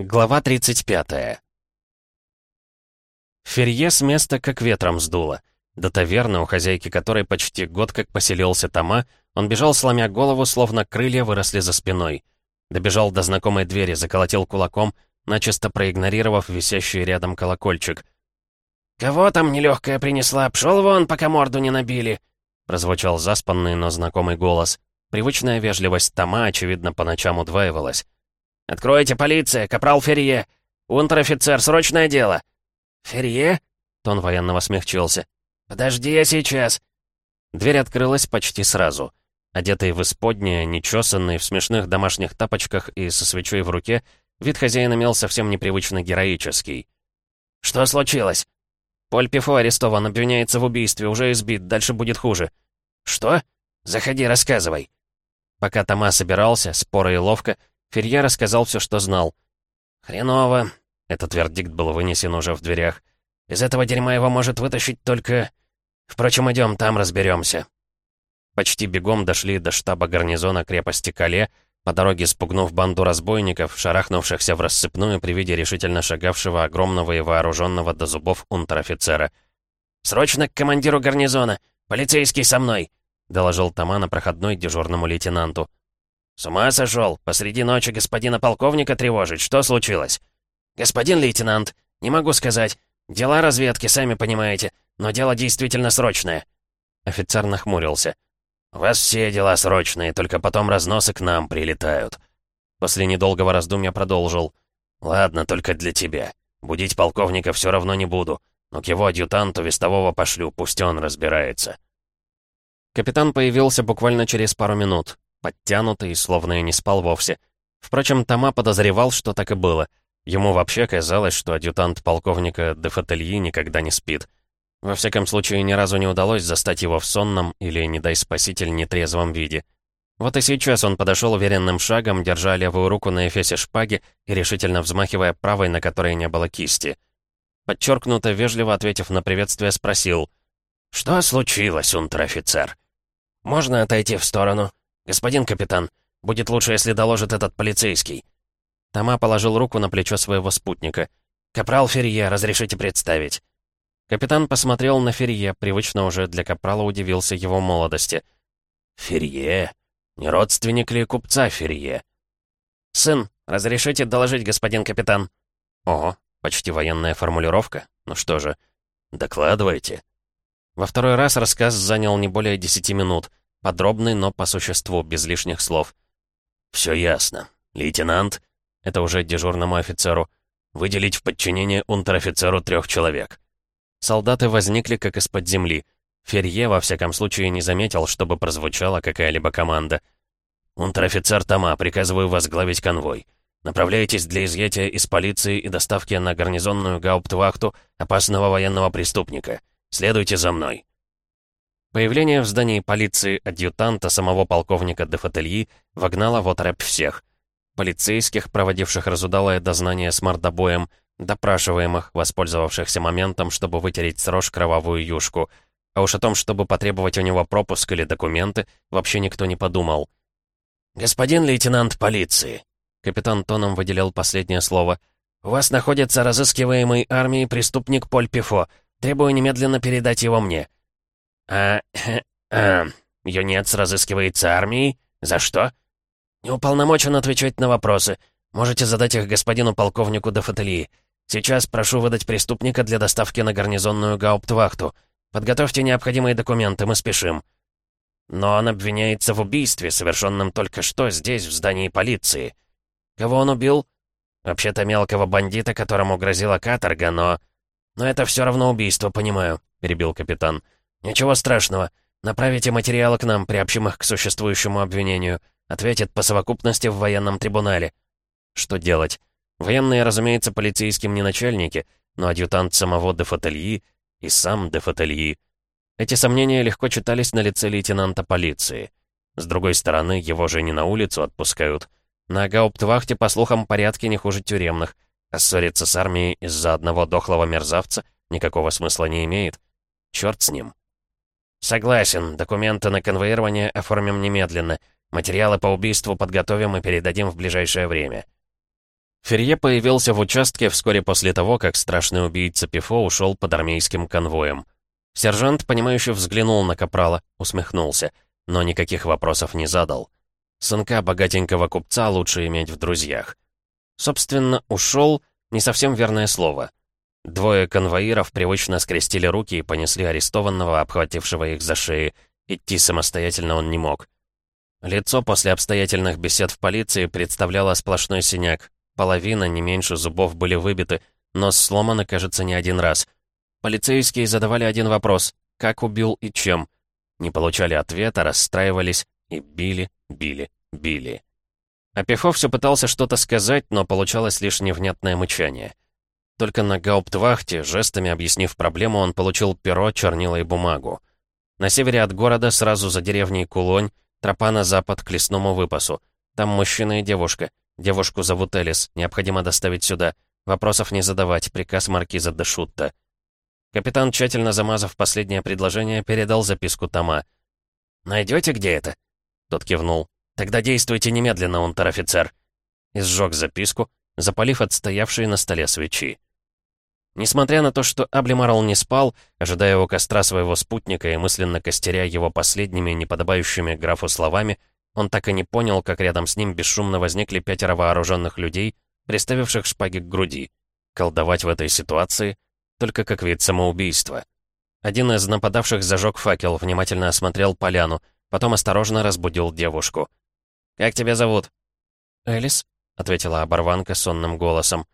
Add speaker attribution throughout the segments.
Speaker 1: Глава 35. Ферье с места как ветром сдуло. До таверны, у хозяйки которой почти год как поселился Тома, он бежал, сломя голову, словно крылья выросли за спиной. Добежал до знакомой двери, заколотил кулаком, начисто проигнорировав висящий рядом колокольчик.
Speaker 2: «Кого там нелегкая принесла? Пшел вон, пока морду не набили!»
Speaker 1: Прозвучал заспанный, но знакомый голос. Привычная вежливость Тома, очевидно, по ночам удваивалась.
Speaker 2: «Откройте, полиция! Капрал Ферье! Унтер-офицер, срочное дело!»
Speaker 1: «Ферье?» — тон военного смягчился.
Speaker 2: «Подожди, я сейчас!»
Speaker 1: Дверь открылась почти сразу. Одетый в исподнее, нечесанный, в смешных домашних тапочках и со свечой в руке, вид хозяина имел совсем непривычно героический.
Speaker 2: «Что случилось?»
Speaker 1: «Поль Пифо арестован, обвиняется в убийстве, уже избит, дальше будет хуже».
Speaker 2: «Что? Заходи, рассказывай».
Speaker 1: Пока Тома собирался, споро и ловко, Ферье рассказал все, что знал.
Speaker 2: «Хреново», —
Speaker 1: этот вердикт был вынесен уже в дверях.
Speaker 2: «Из этого дерьма его может вытащить только... Впрочем, идем, там разберемся.
Speaker 1: Почти бегом дошли до штаба гарнизона крепости Кале, по дороге спугнув банду разбойников, шарахнувшихся в рассыпную при виде решительно шагавшего огромного и вооруженного до зубов унтер-офицера.
Speaker 2: «Срочно к командиру гарнизона! Полицейский со мной!»
Speaker 1: — доложил Тома на проходной дежурному лейтенанту.
Speaker 2: «С ума сошел? Посреди ночи господина полковника тревожить. Что случилось?» «Господин лейтенант, не могу сказать. Дела разведки, сами понимаете. Но дело действительно срочное».
Speaker 1: Офицер нахмурился.
Speaker 2: «У вас все дела срочные, только потом разносы к нам прилетают».
Speaker 1: После недолгого раздумья продолжил.
Speaker 2: «Ладно, только для тебя. Будить полковника все равно не буду. Но к его адъютанту вестового пошлю, пусть он разбирается».
Speaker 1: Капитан появился буквально через пару минут подтянутый, словно и не спал вовсе. Впрочем, Тома подозревал, что так и было. Ему вообще казалось, что адъютант полковника де Фательи никогда не спит. Во всяком случае, ни разу не удалось застать его в сонном или, не дай спаситель, нетрезвом виде. Вот и сейчас он подошел уверенным шагом, держа левую руку на эфесе шпаги и решительно взмахивая правой, на которой не было кисти. Подчеркнуто, вежливо ответив на приветствие, спросил.
Speaker 2: «Что случилось, унтер-офицер?» «Можно отойти в сторону?» «Господин капитан, будет лучше, если доложит этот полицейский».
Speaker 1: Тома положил руку на плечо своего спутника.
Speaker 2: «Капрал Ферье, разрешите представить».
Speaker 1: Капитан посмотрел на Ферье, привычно уже для Капрала удивился его молодости.
Speaker 2: «Ферье? Не родственник ли купца Ферье?»
Speaker 1: «Сын, разрешите доложить, господин капитан?» Ого, почти военная формулировка. Ну что же,
Speaker 2: докладывайте.
Speaker 1: Во второй раз рассказ занял не более десяти минут. Подробный, но по существу, без лишних слов.
Speaker 2: «Все ясно. Лейтенант?» Это уже дежурному офицеру. «Выделить в подчинение унтер-офицеру трех человек».
Speaker 1: Солдаты возникли как из-под земли. Ферье, во всяком случае, не заметил, чтобы прозвучала какая-либо команда.
Speaker 2: «Унтер-офицер Тома, приказываю возглавить конвой. Направляйтесь для изъятия из полиции и доставки на гарнизонную гауптвахту опасного военного преступника. Следуйте за мной».
Speaker 1: Появление в здании полиции адъютанта самого полковника де Фательи вогнало в отрепь всех. Полицейских, проводивших разудалое дознание с мордобоем, допрашиваемых, воспользовавшихся моментом, чтобы вытереть с рож кровавую юшку. А уж о том, чтобы потребовать у него пропуск или документы, вообще никто не подумал.
Speaker 2: «Господин лейтенант полиции», — капитан тоном выделял последнее слово, «у вас находится разыскиваемый армией преступник Поль Пифо. Требую немедленно передать его мне». «А... а... Юнец разыскивается армией? За что?» «Не уполномочен отвечать на вопросы. Можете задать их господину полковнику де Фателии. Сейчас прошу выдать преступника для доставки на гарнизонную гауптвахту. Подготовьте необходимые документы, мы спешим». «Но он обвиняется в убийстве, совершенном только что здесь, в здании полиции. Кого он убил?» «Вообще-то мелкого бандита, которому грозила каторга, но...» «Но это все равно убийство, понимаю», — перебил капитан. «Капитан». «Ничего страшного. Направите материалы к нам, приобщим их к существующему обвинению. Ответит по совокупности в военном трибунале». Что делать? Военные, разумеется, полицейским не начальники, но адъютант самого де Фательи и сам де Фательи. Эти сомнения легко читались на лице лейтенанта полиции. С другой стороны, его же не на улицу отпускают. На гауптвахте, по слухам, порядки не хуже тюремных, а ссориться с армией из-за одного дохлого мерзавца никакого смысла не имеет. Черт с ним. «Согласен. Документы на конвоирование оформим немедленно. Материалы по убийству подготовим и передадим в ближайшее время».
Speaker 1: Ферье появился в участке вскоре после того, как страшный убийца Пифо ушел под армейским конвоем. Сержант, понимающе взглянул на Капрала, усмехнулся, но никаких вопросов не задал. Сынка богатенького купца лучше иметь в друзьях. Собственно, «ушел» — не совсем верное слово. Двое конвоиров привычно скрестили руки и понесли арестованного, обхватившего их за шеи. Идти самостоятельно он не мог. Лицо после обстоятельных бесед в полиции представляло сплошной синяк. Половина, не меньше зубов были выбиты, нос сломан, кажется, не один раз. Полицейские задавали один вопрос — как убил и чем. Не получали ответа, расстраивались и били, били, били. Пифо все пытался что-то сказать, но получалось лишь невнятное мычание. Только на гауптвахте, жестами объяснив проблему, он получил перо, чернила и бумагу. На севере от города, сразу за деревней Кулонь, тропа на запад к лесному выпасу. Там мужчина и девушка. Девушку зовут Элис, необходимо доставить сюда. Вопросов не задавать, приказ маркиза де Шутта. Капитан, тщательно замазав последнее предложение, передал записку Тома. «Найдете, где это?» Тот кивнул. «Тогда действуйте немедленно, унтер-офицер». И сжег записку, запалив отстоявшие на столе свечи. Несмотря на то, что Аблимарл не спал, ожидая у костра своего спутника и мысленно костеря его последними неподобающими графу словами, он так и не понял, как рядом с ним бесшумно возникли пятеро вооруженных людей, приставивших шпаги к груди. Колдовать в этой ситуации только как вид самоубийства. Один из нападавших зажег факел, внимательно осмотрел поляну, потом осторожно разбудил девушку. «Как тебя зовут?» «Элис», — ответила оборванка сонным голосом.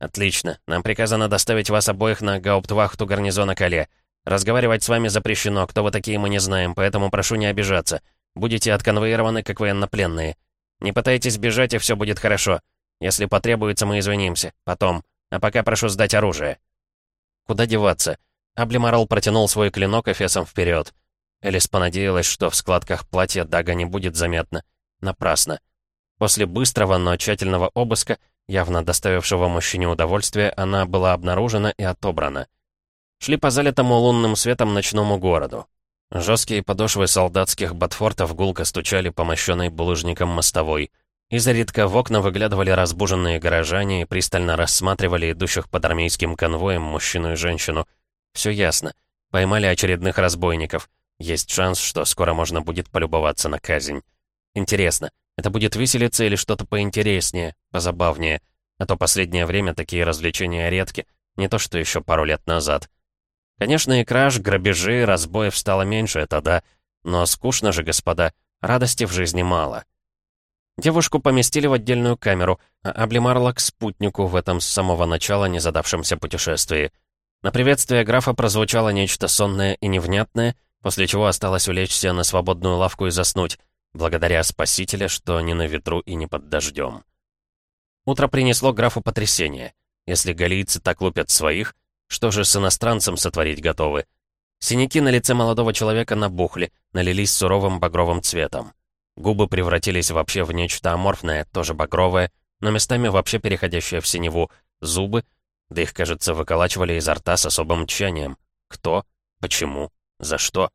Speaker 1: «Отлично. Нам приказано доставить вас обоих на гауптвахту гарнизона Кале. Разговаривать с вами запрещено, кто вы такие мы не знаем, поэтому прошу не обижаться. Будете отконвоированы как военнопленные. Не пытайтесь бежать, и все будет хорошо. Если потребуется, мы извинимся. Потом. А пока прошу сдать оружие». Куда деваться? Аблимарал протянул свой клинок эфесом вперед. Элис понадеялась, что в складках платья дага не будет заметно. Напрасно. После быстрого, но тщательного обыска явно доставившего мужчине удовольствие, она была обнаружена и отобрана. Шли по залитому лунным светом ночному городу. Жесткие подошвы солдатских ботфортов гулко стучали по мощенной булыжником мостовой. Изредка в окна выглядывали разбуженные горожане и пристально рассматривали идущих под армейским конвоем мужчину и женщину. Все ясно. Поймали очередных разбойников. Есть шанс, что скоро можно будет полюбоваться на казнь. Интересно, это будет веселиться или что-то поинтереснее, позабавнее. А то последнее время такие развлечения редки, не то что еще пару лет назад. Конечно, и краж, грабежи, разбоев стало меньше, это да. Но скучно же, господа, радости в жизни мало. Девушку поместили в отдельную камеру, а Аблимарла к спутнику в этом с самого начала незадавшемся путешествии. На приветствие графа прозвучало нечто сонное и невнятное, после чего осталось улечься на свободную лавку и заснуть, благодаря Спасителя, что не на ветру и не под дождем. Утро принесло графу потрясение. Если галийцы так лупят своих, что же с иностранцем сотворить готовы? Синяки на лице молодого человека набухли, налились суровым багровым цветом. Губы превратились вообще в нечто аморфное, тоже багровое, но местами вообще переходящее в синеву. Зубы, да их, кажется, выколачивали изо рта с особым тщанием. Кто? Почему? За что?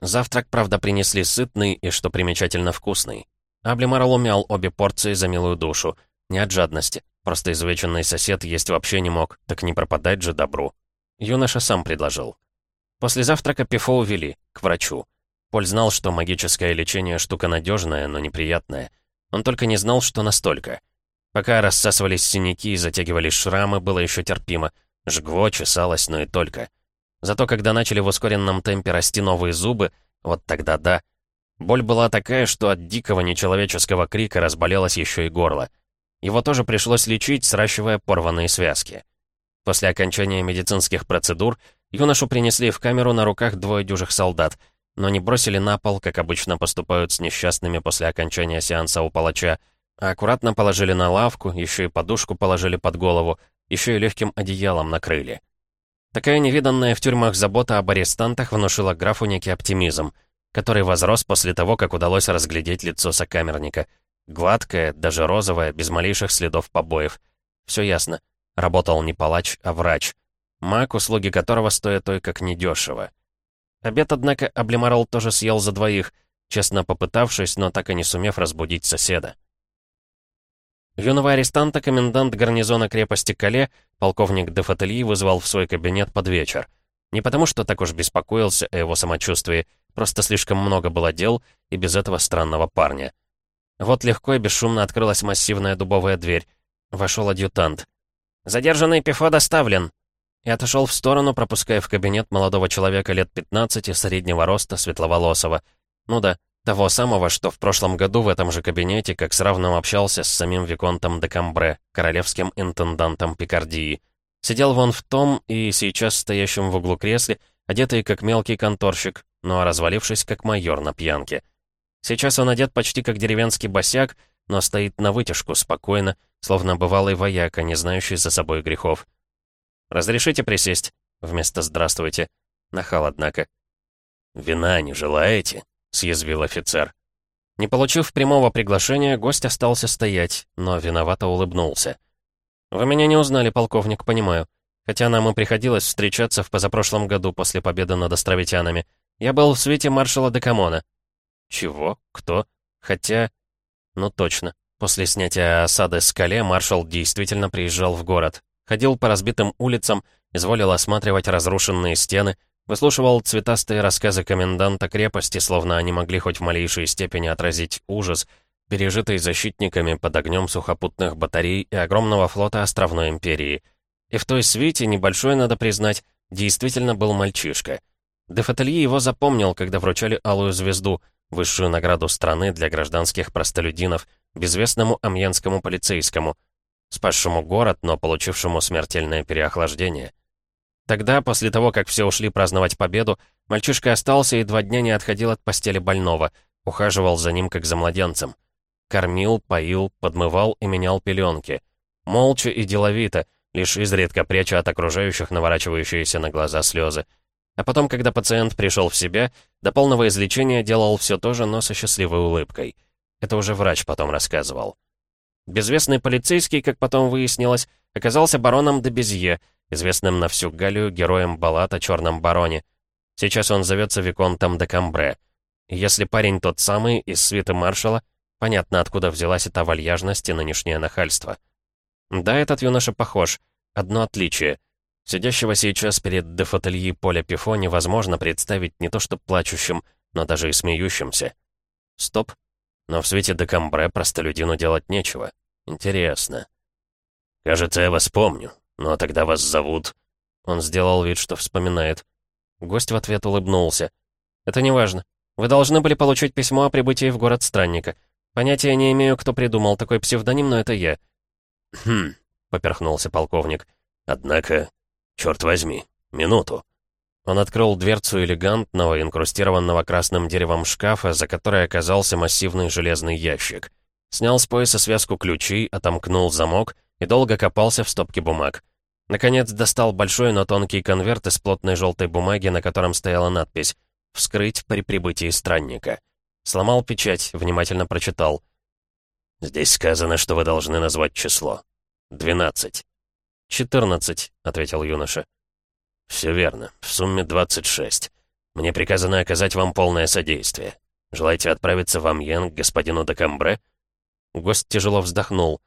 Speaker 1: Завтрак, правда, принесли сытный и, что примечательно, вкусный. Аблимарл умял обе порции за милую душу. Не от жадности. Просто изувеченный сосед есть вообще не мог, так не пропадать же добру. Юноша сам предложил. После завтрака Пифо увели, к врачу. Поль знал, что магическое лечение штука надежная, но неприятная. Он только не знал, что настолько. Пока рассасывались синяки и затягивались шрамы, было еще терпимо. Жгло, чесалось, но и только. Зато когда начали в ускоренном темпе расти новые зубы, вот тогда да. Боль была такая, что от дикого нечеловеческого крика разболелось еще и горло. Его тоже пришлось лечить, сращивая порванные связки. После окончания медицинских процедур юношу принесли в камеру на руках двое дюжих солдат, но не бросили на пол, как обычно поступают с несчастными после окончания сеанса у палача, а аккуратно положили на лавку, еще и подушку положили под голову, еще и легким одеялом накрыли. Такая невиданная в тюрьмах забота об арестантах внушила графу некий оптимизм, который возрос после того, как удалось разглядеть лицо сокамерника. Гладкое, даже розовое, без малейших следов побоев. Все ясно. Работал не палач, а врач. Маг, услуги которого стоят той как недешево. Обед, однако, Аблимарл тоже съел за двоих, честно попытавшись, но так и не сумев разбудить соседа. Юного арестанта комендант гарнизона крепости Кале, полковник де Фательи, вызвал в свой кабинет под вечер. Не потому, что так уж беспокоился о его самочувствии, просто слишком много было дел и без этого странного парня. Вот легко и бесшумно открылась массивная дубовая дверь. Вошел адъютант. «Задержанный Пифо доставлен!» И отошел в сторону, пропуская в кабинет молодого человека лет 15 среднего роста, светловолосого. Ну да, того самого, что в прошлом году в этом же кабинете как с равным общался с самим Виконтом де Камбре, королевским интендантом Пикардии. Сидел вон в том и сейчас стоящем в углу кресле, одетый как мелкий конторщик, но развалившись как майор на пьянке. Сейчас он одет почти как деревенский босяк, но стоит на вытяжку спокойно, словно бывалый вояка, не знающий за собой грехов. «Разрешите присесть?» Вместо «здравствуйте». Нахал, однако.
Speaker 2: «Вина не желаете?» — съязвил офицер.
Speaker 1: Не получив прямого приглашения, гость остался стоять, но виновато улыбнулся. «Вы меня не узнали, полковник, понимаю. Хотя нам и приходилось встречаться в позапрошлом году после победы над островитянами. Я был в свете маршала Декамона». «Чего? Кто? Хотя...» «Ну точно. После снятия осады скале маршал действительно приезжал в город. Ходил по разбитым улицам, изволил осматривать разрушенные стены, выслушивал цветастые рассказы коменданта крепости, словно они могли хоть в малейшей степени отразить ужас, пережитый защитниками под огнем сухопутных батарей и огромного флота Островной империи. И в той свете, небольшой, надо признать, действительно был мальчишка. Де Фателье его запомнил, когда вручали Алую Звезду, высшую награду страны для гражданских простолюдинов, безвестному амьенскому полицейскому — спасшему город, но получившему смертельное переохлаждение. Тогда, после того, как все ушли праздновать победу, мальчишка остался и два дня не отходил от постели больного, ухаживал за ним как за младенцем. Кормил, поил, подмывал и менял пеленки. Молча и деловито, лишь изредка пряча от окружающих наворачивающиеся на глаза слезы. А потом, когда пациент пришел в себя, до полного излечения делал все то же, но со счастливой улыбкой. Это уже врач потом рассказывал. Безвестный полицейский, как потом выяснилось, оказался бароном де Безье, известным на всю Галлию героем баллад о Черном Бароне. Сейчас он зовется Виконтом де Камбре. Если парень тот самый, из свиты маршала, понятно, откуда взялась эта вальяжность и нынешнее нахальство. Да, этот юноша похож. Одно отличие. Сидящего сейчас перед дефотельи Поля Пифо невозможно представить не то что плачущим, но даже и смеющимся. Стоп. Но в свете Декамбре простолюдину делать нечего. Интересно. «Кажется, я вас помню. Но тогда вас зовут...» Он сделал вид, что вспоминает. Гость в ответ улыбнулся. «Это не важно. Вы должны были получить письмо о прибытии в город странника. Понятия не имею, кто придумал такой псевдоним, но это я».
Speaker 2: «Хм...» — поперхнулся полковник. «Однако... Черт возьми, минуту».
Speaker 1: Он открыл дверцу элегантного, инкрустированного красным деревом шкафа, за которой оказался массивный железный ящик. Снял с пояса связку ключей, отомкнул замок и долго копался в стопке бумаг. Наконец достал большой, но тонкий конверт из плотной желтой бумаги, на котором стояла надпись «Вскрыть при прибытии странника». Сломал печать, внимательно прочитал.
Speaker 2: «Здесь сказано, что вы должны назвать число. Двенадцать».
Speaker 1: «Четырнадцать», — ответил юноша.
Speaker 2: «Все верно. В сумме 26. Мне приказано оказать вам полное содействие. Желаете отправиться в Амьен к господину Декамбре?»
Speaker 1: Гость тяжело вздохнул.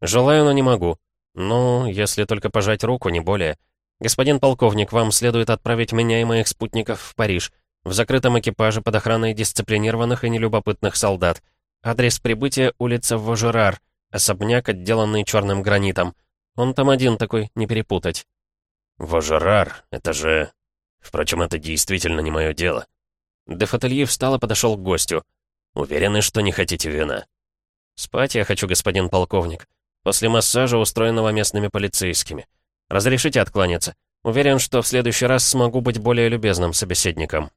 Speaker 1: «Желаю, но не могу. Ну, если только пожать руку, не более. Господин полковник, вам следует отправить меня и моих спутников в Париж, в закрытом экипаже под охраной дисциплинированных и нелюбопытных солдат. Адрес прибытия — улица Вожерар, особняк, отделанный черным гранитом. Он там один такой, не перепутать».
Speaker 2: «Вожерар, это же...» Впрочем, это действительно не мое дело.
Speaker 1: Де Фателье встал и подошел к гостю.
Speaker 2: «Уверены, что не хотите вина?»
Speaker 1: «Спать я хочу, господин полковник. После массажа, устроенного местными полицейскими. Разрешите откланяться. Уверен, что в следующий раз смогу быть более любезным собеседником».